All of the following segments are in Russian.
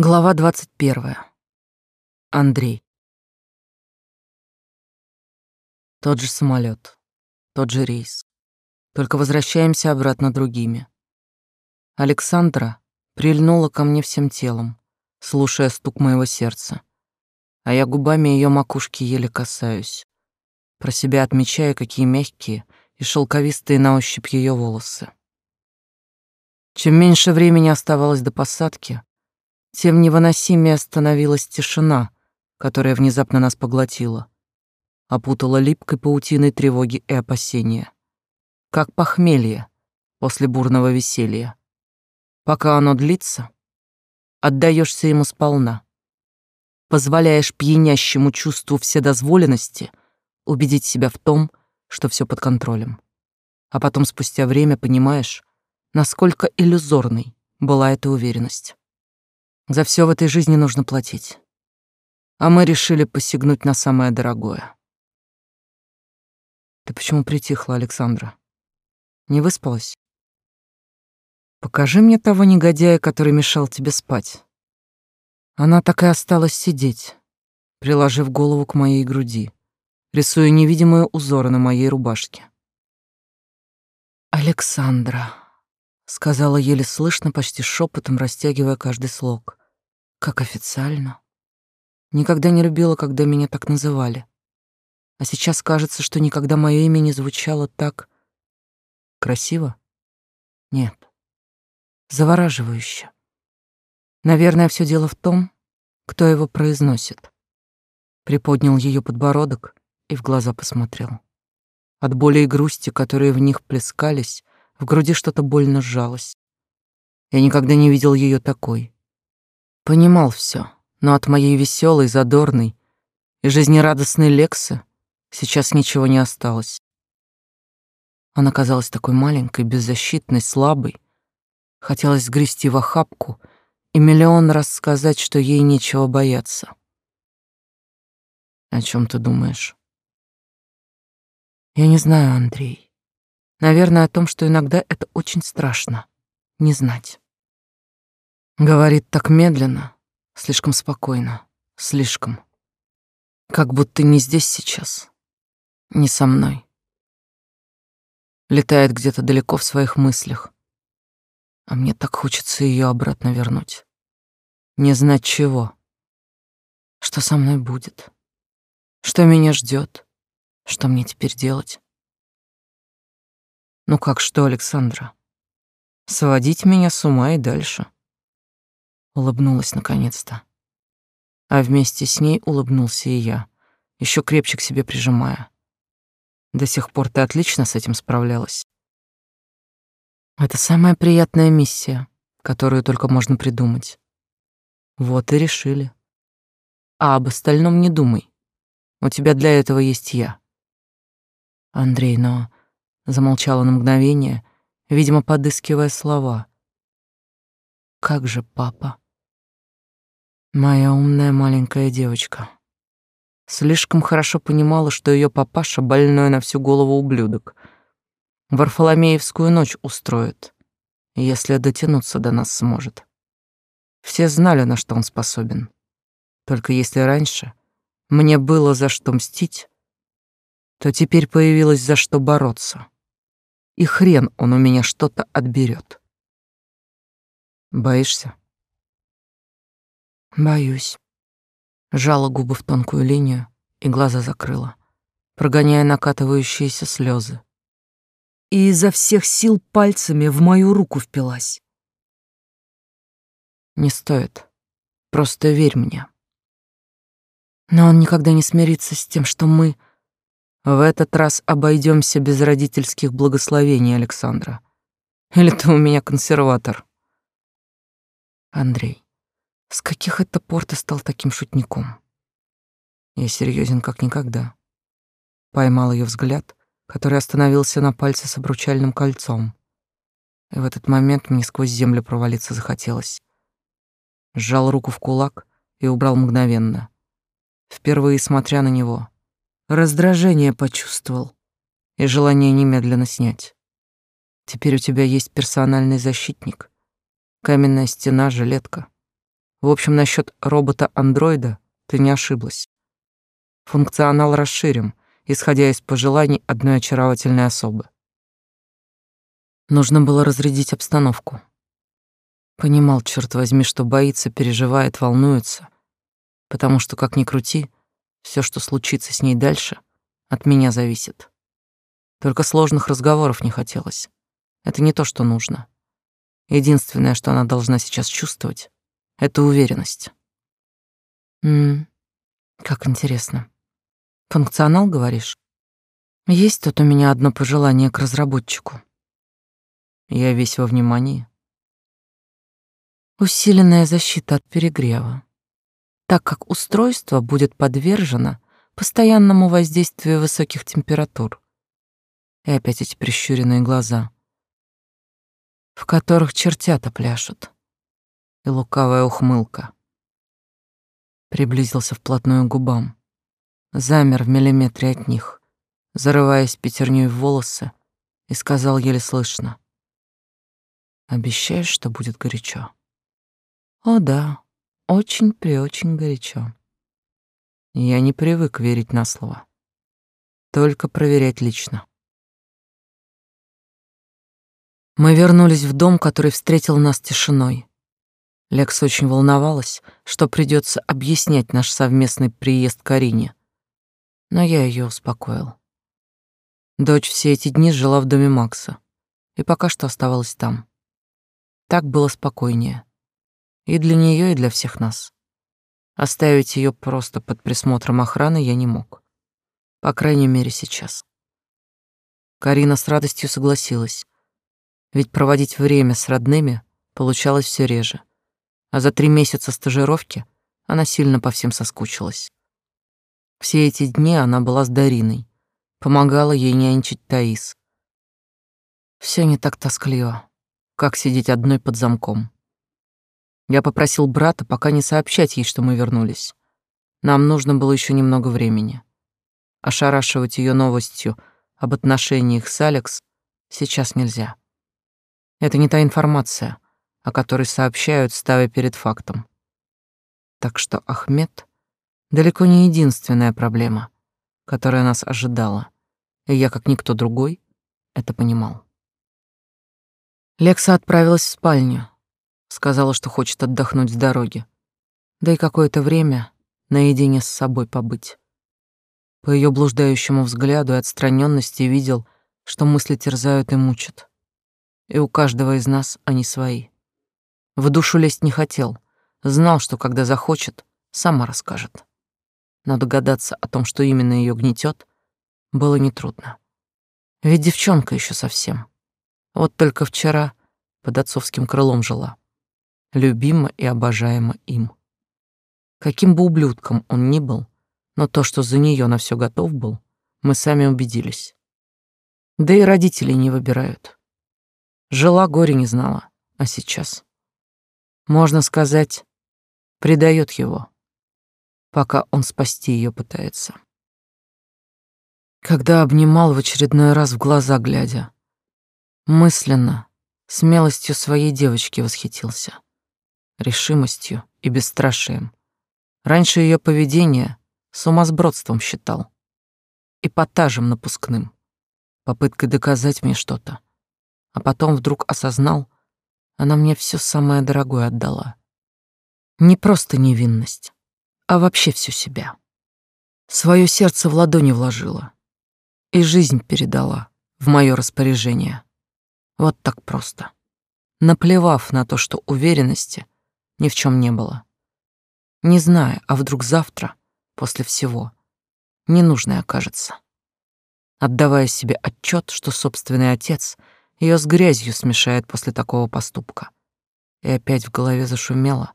Глава двадцать первая. Андрей. Тот же самолет, тот же рейс. Только возвращаемся обратно другими. Александра прильнула ко мне всем телом, слушая стук моего сердца, а я губами ее макушки еле касаюсь, про себя отмечая, какие мягкие и шелковистые на ощупь ее волосы. Чем меньше времени оставалось до посадки, тем невыносимее становилась тишина, которая внезапно нас поглотила, опутала липкой паутиной тревоги и опасения. Как похмелье после бурного веселья. Пока оно длится, отдаешься ему сполна. Позволяешь пьянящему чувству вседозволенности убедить себя в том, что все под контролем. А потом спустя время понимаешь, насколько иллюзорной была эта уверенность. За все в этой жизни нужно платить. А мы решили посягнуть на самое дорогое. Ты почему притихла, Александра? Не выспалась? Покажи мне того негодяя, который мешал тебе спать. Она так и осталась сидеть, приложив голову к моей груди, рисуя невидимые узоры на моей рубашке. Александра, сказала еле слышно, почти шепотом, растягивая каждый слог. Как официально. Никогда не любила, когда меня так называли. А сейчас кажется, что никогда мое имя не звучало так красиво. Нет. Завораживающе. Наверное, все дело в том, кто его произносит. Приподнял ее подбородок и в глаза посмотрел. От боли и грусти, которые в них плескались, в груди что-то больно сжалось. Я никогда не видел ее такой. Понимал все, но от моей веселой, задорной и жизнерадостной Лексы сейчас ничего не осталось. Она казалась такой маленькой, беззащитной, слабой. Хотелось сгрести в охапку и миллион раз сказать, что ей нечего бояться. О чем ты думаешь? Я не знаю, Андрей. Наверное, о том, что иногда это очень страшно — не знать. Говорит так медленно, слишком спокойно, слишком. Как будто не здесь сейчас, не со мной. Летает где-то далеко в своих мыслях. А мне так хочется ее обратно вернуть. Не знать чего. Что со мной будет? Что меня ждет? Что мне теперь делать? Ну как что, Александра? Сводить меня с ума и дальше. Улыбнулась наконец-то. А вместе с ней улыбнулся и я, еще крепче к себе прижимая. До сих пор ты отлично с этим справлялась. Это самая приятная миссия, которую только можно придумать. Вот и решили. А об остальном не думай. У тебя для этого есть я. Андрей, но... Замолчала на мгновение, видимо, подыскивая слова. Как же папа? Моя умная маленькая девочка. Слишком хорошо понимала, что ее папаша больной на всю голову ублюдок. Варфоломеевскую ночь устроит, если дотянуться до нас сможет. Все знали, на что он способен. Только если раньше мне было за что мстить, то теперь появилось за что бороться. И хрен он у меня что-то отберет. Боишься? Боюсь. Жала губы в тонкую линию и глаза закрыла, прогоняя накатывающиеся слезы. И изо всех сил пальцами в мою руку впилась. Не стоит. Просто верь мне. Но он никогда не смирится с тем, что мы в этот раз обойдемся без родительских благословений, Александра. Или ты у меня консерватор? Андрей, с каких это пор ты стал таким шутником? Я серьезен как никогда. Поймал ее взгляд, который остановился на пальце с обручальным кольцом. И в этот момент мне сквозь землю провалиться захотелось. Сжал руку в кулак и убрал мгновенно. Впервые смотря на него, раздражение почувствовал и желание немедленно снять. Теперь у тебя есть персональный защитник. Каменная стена, жилетка. В общем, насчет робота-андроида ты не ошиблась. Функционал расширим, исходя из пожеланий одной очаровательной особы. Нужно было разрядить обстановку. Понимал, черт возьми, что боится, переживает, волнуется, потому что, как ни крути, все, что случится с ней дальше, от меня зависит. Только сложных разговоров не хотелось. Это не то, что нужно. Единственное, что она должна сейчас чувствовать, это уверенность. М, как интересно. Функционал, говоришь? Есть тут у меня одно пожелание к разработчику. Я весь во внимании. Усиленная защита от перегрева, так как устройство будет подвержено постоянному воздействию высоких температур. И опять эти прищуренные глаза, в которых чертята пляшут, и лукавая ухмылка. Приблизился вплотную к губам, замер в миллиметре от них, зарываясь пятерней в волосы, и сказал еле слышно — Обещаешь, что будет горячо? О да, очень-преочень горячо. Я не привык верить на слово. Только проверять лично. Мы вернулись в дом, который встретил нас тишиной. Лекс очень волновалась, что придется объяснять наш совместный приезд Карине. Но я ее успокоил. Дочь все эти дни жила в доме Макса и пока что оставалась там. Так было спокойнее. И для нее, и для всех нас. Оставить ее просто под присмотром охраны я не мог. По крайней мере, сейчас. Карина с радостью согласилась. Ведь проводить время с родными получалось все реже. А за три месяца стажировки она сильно по всем соскучилась. Все эти дни она была с Дариной, помогала ей нянчить Таис. Все не так тоскливо как сидеть одной под замком. Я попросил брата пока не сообщать ей, что мы вернулись. Нам нужно было еще немного времени. Ошарашивать ее новостью об отношениях с Алекс сейчас нельзя. Это не та информация, о которой сообщают, ставя перед фактом. Так что Ахмед далеко не единственная проблема, которая нас ожидала, и я, как никто другой, это понимал. Лекса отправилась в спальню. Сказала, что хочет отдохнуть с дороги. Да и какое-то время наедине с собой побыть. По ее блуждающему взгляду и отстраненности видел, что мысли терзают и мучат. И у каждого из нас они свои. В душу лезть не хотел. Знал, что когда захочет, сама расскажет. Но догадаться о том, что именно ее гнетет, было нетрудно. Ведь девчонка еще совсем. Вот только вчера под отцовским крылом жила, любима и обожаема им. Каким бы ублюдком он ни был, но то, что за нее на все готов был, мы сами убедились. Да и родители не выбирают. Жила, горе не знала, а сейчас. Можно сказать, предает его, пока он спасти ее пытается. Когда обнимал в очередной раз в глаза глядя, Мысленно, смелостью своей девочки восхитился. Решимостью и бесстрашием. Раньше ее поведение сумасбродством считал. Эпатажем напускным. Попыткой доказать мне что-то. А потом вдруг осознал, она мне все самое дорогое отдала. Не просто невинность, а вообще всю себя. Свое сердце в ладони вложила и жизнь передала в мое распоряжение. Вот так просто. Наплевав на то, что уверенности ни в чем не было. Не зная, а вдруг завтра, после всего, ненужной окажется. Отдавая себе отчет, что собственный отец ее с грязью смешает после такого поступка. И опять в голове зашумело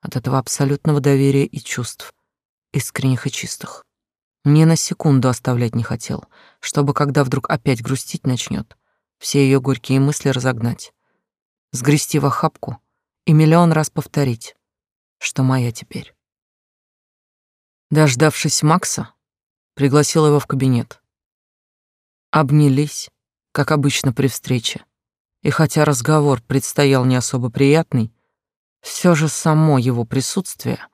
от этого абсолютного доверия и чувств, искренних и чистых. Ни на секунду оставлять не хотел, чтобы, когда вдруг опять грустить начнет, все ее горькие мысли разогнать, сгрести в охапку и миллион раз повторить, что моя теперь. Дождавшись Макса, пригласил его в кабинет. Обнялись, как обычно при встрече, и хотя разговор предстоял не особо приятный, Все же само его присутствие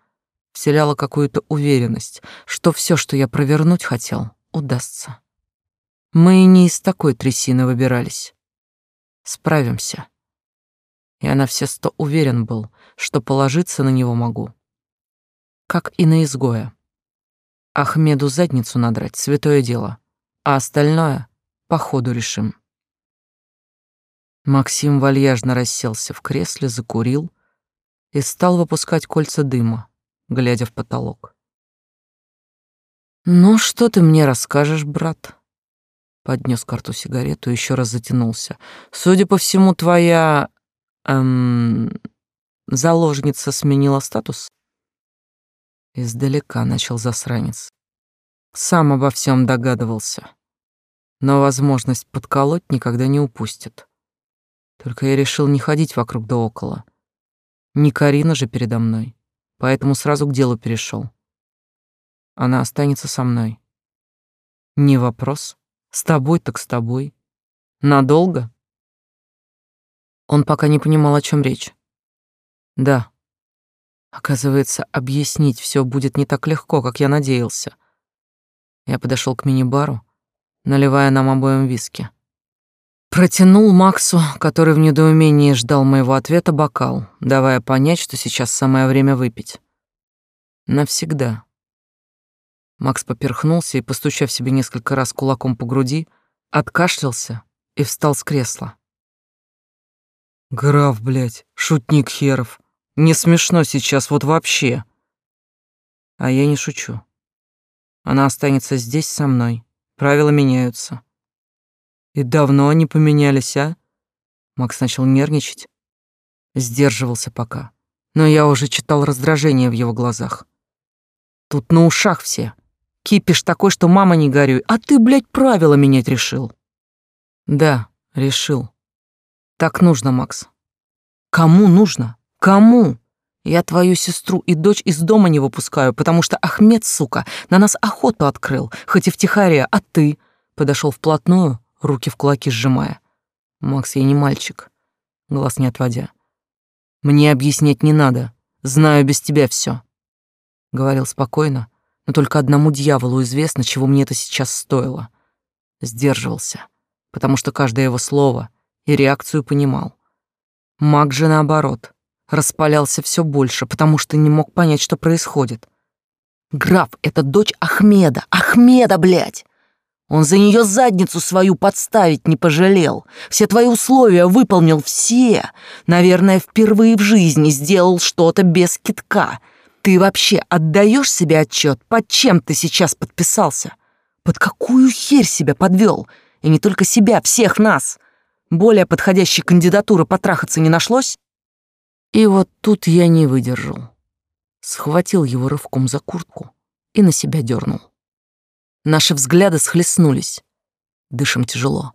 вселяло какую-то уверенность, что все, что я провернуть хотел, удастся. Мы не из такой трясины выбирались. Справимся. Я на все сто уверен был, что положиться на него могу. Как и на изгоя. Ахмеду задницу надрать — святое дело, а остальное по ходу решим. Максим вальяжно расселся в кресле, закурил и стал выпускать кольца дыма, глядя в потолок. «Ну, что ты мне расскажешь, брат?» Поднес карту сигарету и еще раз затянулся. «Судя по всему, твоя... Эм, заложница сменила статус?» Издалека начал засранец. Сам обо всем догадывался. Но возможность подколоть никогда не упустит. Только я решил не ходить вокруг да около. Не Карина же передо мной, поэтому сразу к делу перешел. Она останется со мной. Не вопрос. С тобой так с тобой. Надолго? Он пока не понимал, о чем речь. Да. Оказывается, объяснить все будет не так легко, как я надеялся. Я подошел к мини-бару, наливая нам обоим виски. Протянул Максу, который в недоумении ждал моего ответа, бокал, давая понять, что сейчас самое время выпить. Навсегда. Макс поперхнулся и, постучав себе несколько раз кулаком по груди, откашлялся и встал с кресла. «Граф, блядь, шутник херов. Не смешно сейчас вот вообще». А я не шучу. Она останется здесь со мной. Правила меняются. И давно они поменялись, а? Макс начал нервничать. Сдерживался пока. Но я уже читал раздражение в его глазах. Тут на ушах все. Кипиш такой, что мама не горюй, а ты, блядь, правила менять решил. Да, решил. Так нужно, Макс. Кому нужно? Кому? Я твою сестру и дочь из дома не выпускаю, потому что Ахмед, сука, на нас охоту открыл, хоть и втихаря, а ты подошел вплотную, руки в кулаки сжимая. Макс, я не мальчик, глаз не отводя. Мне объяснять не надо, знаю без тебя все. Говорил спокойно, но только одному дьяволу известно, чего мне это сейчас стоило. Сдерживался, потому что каждое его слово и реакцию понимал. Маг же наоборот, распалялся все больше, потому что не мог понять, что происходит. Граф — это дочь Ахмеда, Ахмеда, блядь! Он за нее задницу свою подставить не пожалел. Все твои условия выполнил, все. Наверное, впервые в жизни сделал что-то без китка — ты вообще отдаешь себе отчет, под чем ты сейчас подписался? Под какую херь себя подвел? И не только себя, всех нас. Более подходящей кандидатуры потрахаться не нашлось? И вот тут я не выдержал. Схватил его рывком за куртку и на себя дернул. Наши взгляды схлестнулись. Дышим тяжело,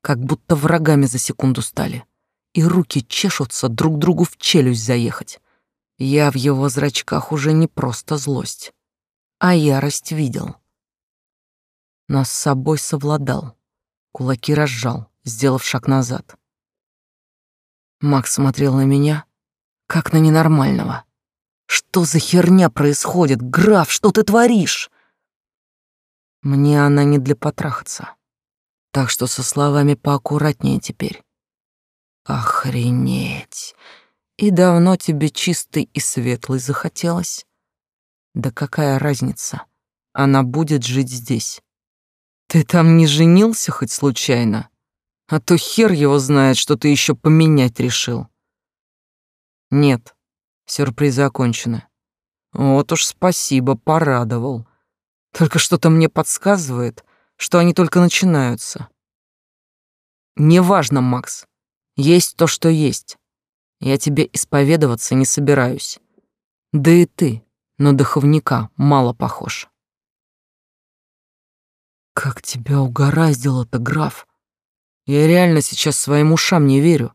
как будто врагами за секунду стали. И руки чешутся друг другу в челюсть заехать. Я в его зрачках уже не просто злость, а ярость видел. Но с собой совладал, кулаки разжал, сделав шаг назад. Макс смотрел на меня, как на ненормального. Что за херня происходит? Граф, что ты творишь? Мне она не для потрахаться. Так что со словами поаккуратнее теперь. Охренеть. И давно тебе чистый и светлый захотелось? Да какая разница? Она будет жить здесь. Ты там не женился хоть случайно? А то хер его знает, что ты еще поменять решил. Нет, сюрпризы окончены. Вот уж спасибо, порадовал. Только что-то мне подсказывает, что они только начинаются. Неважно, Макс. Есть то, что есть. Я тебе исповедоваться не собираюсь. Да и ты на духовника мало похож. Как тебя угораздило-то, граф? Я реально сейчас своим ушам не верю.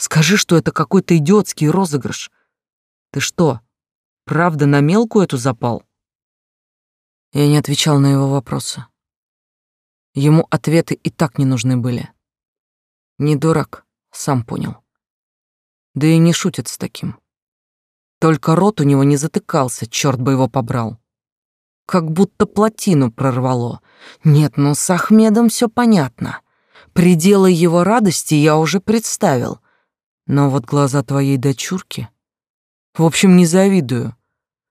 Скажи, что это какой-то идиотский розыгрыш. Ты что, правда на мелкую эту запал? Я не отвечал на его вопросы. Ему ответы и так не нужны были. Не дурак, сам понял. Да и не шутят с таким. Только рот у него не затыкался, черт бы его побрал. Как будто плотину прорвало. Нет, ну с Ахмедом все понятно. Пределы его радости я уже представил. Но вот глаза твоей дочурки... В общем, не завидую.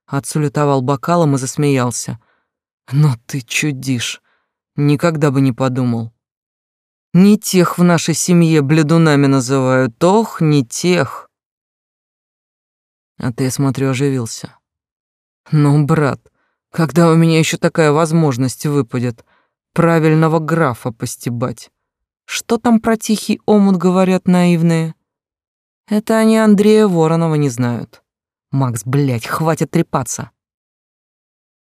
Отсулетовал бокалом и засмеялся. Но ты чудишь. Никогда бы не подумал. Не тех в нашей семье бледунами называют. Ох, не тех. А ты, смотрю, оживился. Ну, брат, когда у меня еще такая возможность выпадет правильного графа постебать? Что там про тихий омут говорят наивные? Это они Андрея Воронова не знают. Макс, блядь, хватит трепаться.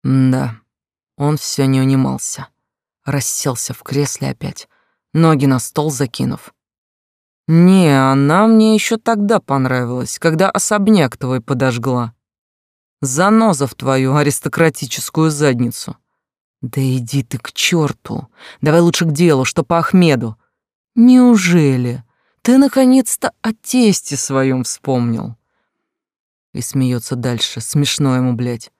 да, он все не унимался. Расселся в кресле опять, ноги на стол закинув. Не, она мне еще тогда понравилась, когда особняк твой подожгла. Заноза в твою аристократическую задницу. Да иди ты к черту. Давай лучше к делу, что по Ахмеду. Неужели ты наконец-то о тесте своем вспомнил? И смеется дальше, смешно ему, блядь.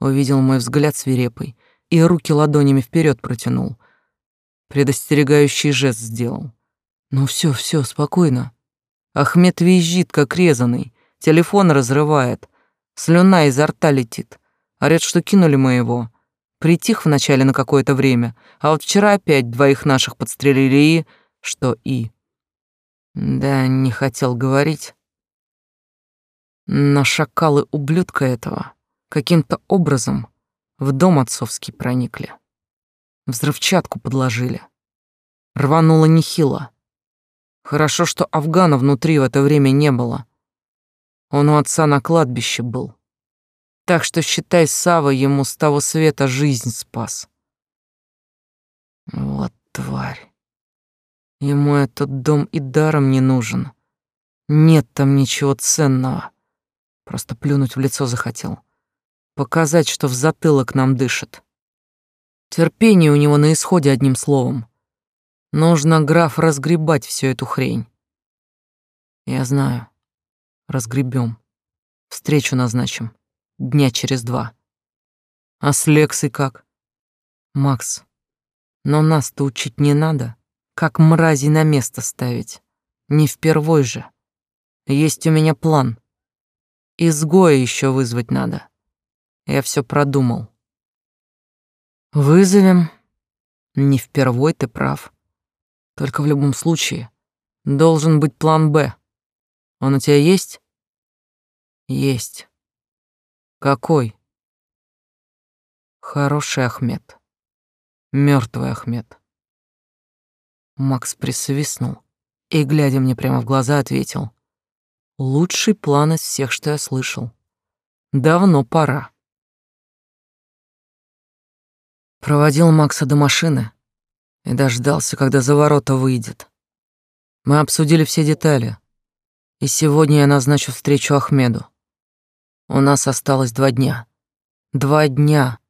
Увидел мой взгляд свирепый и руки ладонями вперед протянул. Предостерегающий жест сделал. Ну все, все, спокойно. Ахмед визжит, как резаный, телефон разрывает, слюна изо рта летит. Орет, что кинули мы его. Притих вначале на какое-то время, а вот вчера опять двоих наших подстрелили и... Что и? Да, не хотел говорить. Но шакалы ублюдка этого каким-то образом в дом отцовский проникли. Взрывчатку подложили. Рвануло нехило. Хорошо, что Афгана внутри в это время не было. Он у отца на кладбище был. Так что, считай, Сава ему с того света жизнь спас. Вот тварь. Ему этот дом и даром не нужен. Нет там ничего ценного. Просто плюнуть в лицо захотел. Показать, что в затылок нам дышит. Терпение у него на исходе одним словом. Нужно, граф, разгребать всю эту хрень. Я знаю. Разгребем. Встречу назначим. Дня через два. А с Лексой как? Макс, но нас-то учить не надо. Как мрази на место ставить. Не впервой же. Есть у меня план. Изгоя еще вызвать надо. Я все продумал. Вызовем. Не впервой ты прав. Только в любом случае должен быть план «Б». Он у тебя есть? Есть. Какой? Хороший Ахмед. Мертвый Ахмед. Макс присвистнул и, глядя мне прямо в глаза, ответил. Лучший план из всех, что я слышал. Давно пора. Проводил Макса до машины, и дождался, когда за ворота выйдет. Мы обсудили все детали, и сегодня я назначу встречу Ахмеду. У нас осталось два дня. Два дня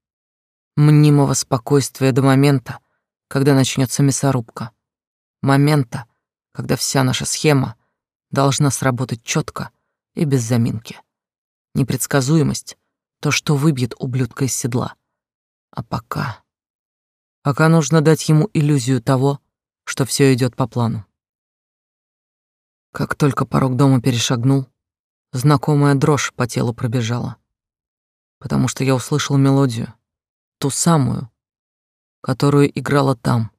мнимого спокойствия до момента, когда начнется мясорубка. Момента, когда вся наша схема должна сработать четко и без заминки. Непредсказуемость — то, что выбьет ублюдка из седла. А пока... Пока нужно дать ему иллюзию того, что все идет по плану. Как только порог дома перешагнул, знакомая дрожь по телу пробежала, потому что я услышал мелодию, ту самую, которую играла там,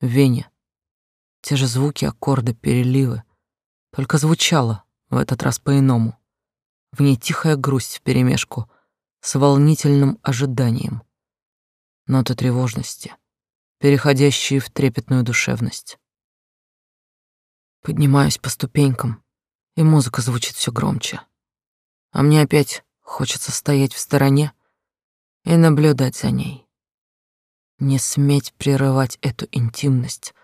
в Вене. Те же звуки, аккорды, переливы, только звучало в этот раз по-иному. В ней тихая грусть вперемешку с волнительным ожиданием ноты тревожности, переходящие в трепетную душевность. Поднимаюсь по ступенькам, и музыка звучит все громче. А мне опять хочется стоять в стороне и наблюдать за ней. Не сметь прерывать эту интимность,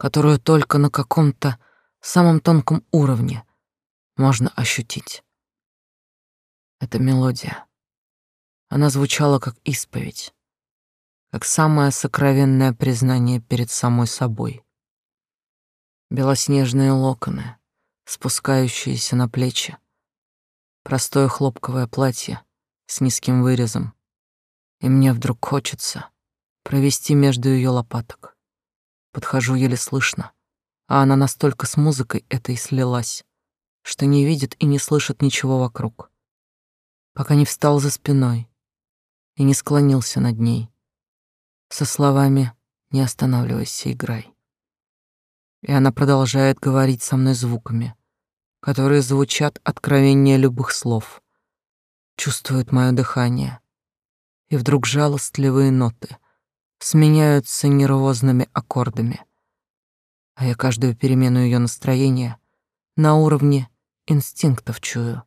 которую только на каком-то самом тонком уровне можно ощутить. Это мелодия. Она звучала как исповедь как самое сокровенное признание перед самой собой. Белоснежные локоны, спускающиеся на плечи, Простое хлопковое платье с низким вырезом. И мне вдруг хочется провести между ее лопаток. Подхожу еле слышно, а она настолько с музыкой этой слилась, что не видит и не слышит ничего вокруг. Пока не встал за спиной и не склонился над ней. Со словами «Не останавливайся, играй». И она продолжает говорить со мной звуками, которые звучат откровеннее любых слов. Чувствует мое дыхание. И вдруг жалостливые ноты сменяются нервозными аккордами. А я каждую перемену ее настроения на уровне инстинктов чую.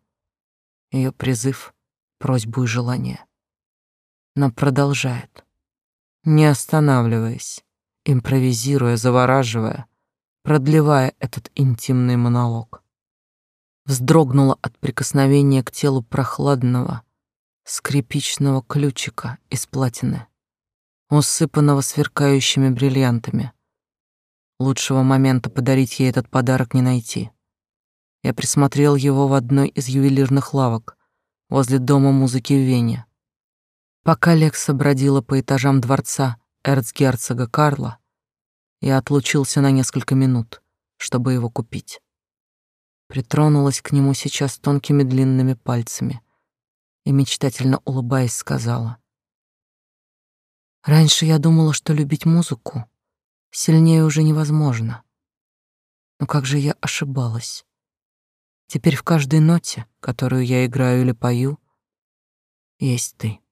Ее призыв, просьбу и желание. Но продолжает, не останавливаясь, импровизируя, завораживая, продлевая этот интимный монолог. Вздрогнула от прикосновения к телу прохладного, скрипичного ключика из платины, усыпанного сверкающими бриллиантами. Лучшего момента подарить ей этот подарок не найти. Я присмотрел его в одной из ювелирных лавок возле дома музыки в Вене. Пока Лекса бродила по этажам дворца эрцгерцога Карла, я отлучился на несколько минут, чтобы его купить. Притронулась к нему сейчас тонкими длинными пальцами и, мечтательно улыбаясь, сказала. «Раньше я думала, что любить музыку сильнее уже невозможно. Но как же я ошибалась. Теперь в каждой ноте, которую я играю или пою, есть ты.